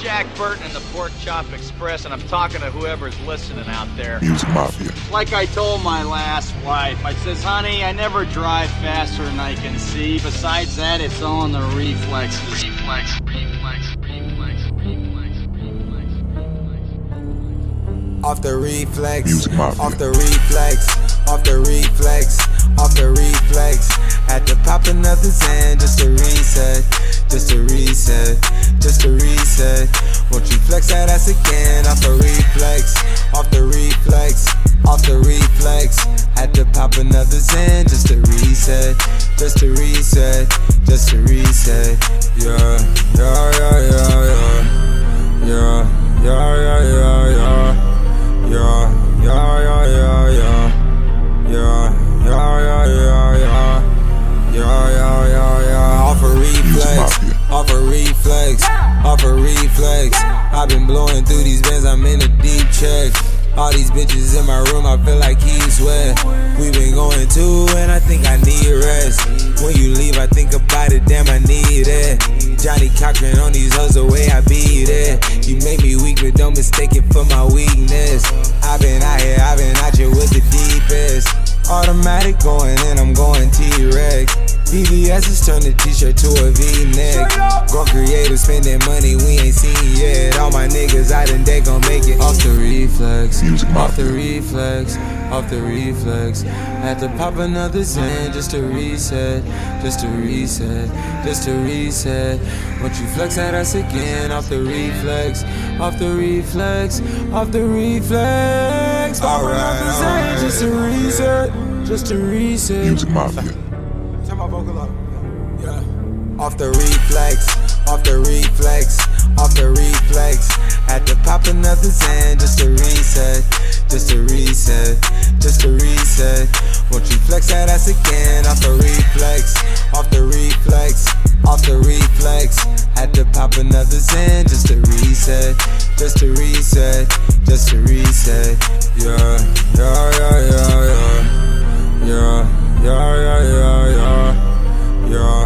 Jack Burton and the Pork Chop Express, and I'm talking to whoever's listening out there. Music Mafia. Like I told my last wife, I says, honey, I never drive faster than I can see. Besides that, it's all in the reflexes. Reflex, reflex, reflex, reflex, reflex, reflex. Off the reflex, Music Mafia. off the reflex, off the reflex, off the reflex. Had to pop another Zan just to reset, just to reset, just to reset. Won't you flex that ass again? Off the reflex, off the reflex, off the reflex. Had to pop another Zan just to reset, just to reset, just to reset. Yeah, yeah, yeah, yeah, yeah, Yeah, yeah, yeah. Off a reflex, off a reflex, off a reflex. I've been blowing through these bins, I'm in a deep check. All these bitches in my room, I feel like he's wet. We been going too, and I think I need rest. When you leave, I think about it, damn, I need it. Johnnie Cochran on these hoes, the way I beat it. You make me weak, but don't mistake it for my weakness. I've been out here, I've been out here with the deepest. Automatic going in, I'm going T-Rex. BBS has turned the t-shirt to a V-neck. Go creative, spending money we ain't seen yet. All my niggas out and they gon' make it off the reflex. Music Off the reflex, off the reflex. Had to pop another Zen just to reset, just to reset, just to reset. Once you flex at us again, off the reflex, off the reflex, off the reflex. Pop another Zen just to reset, just to reset. Music Mafia. My vocal up. Yeah. Off the reflex, off the reflex, off the reflex. Had to pop another Zan just to reset, just to reset, just to reset. Won't you flex that ass again? Off the reflex, off the reflex, off the reflex. Had to pop another Zan just to reset, just to reset, just to reset. Yeah.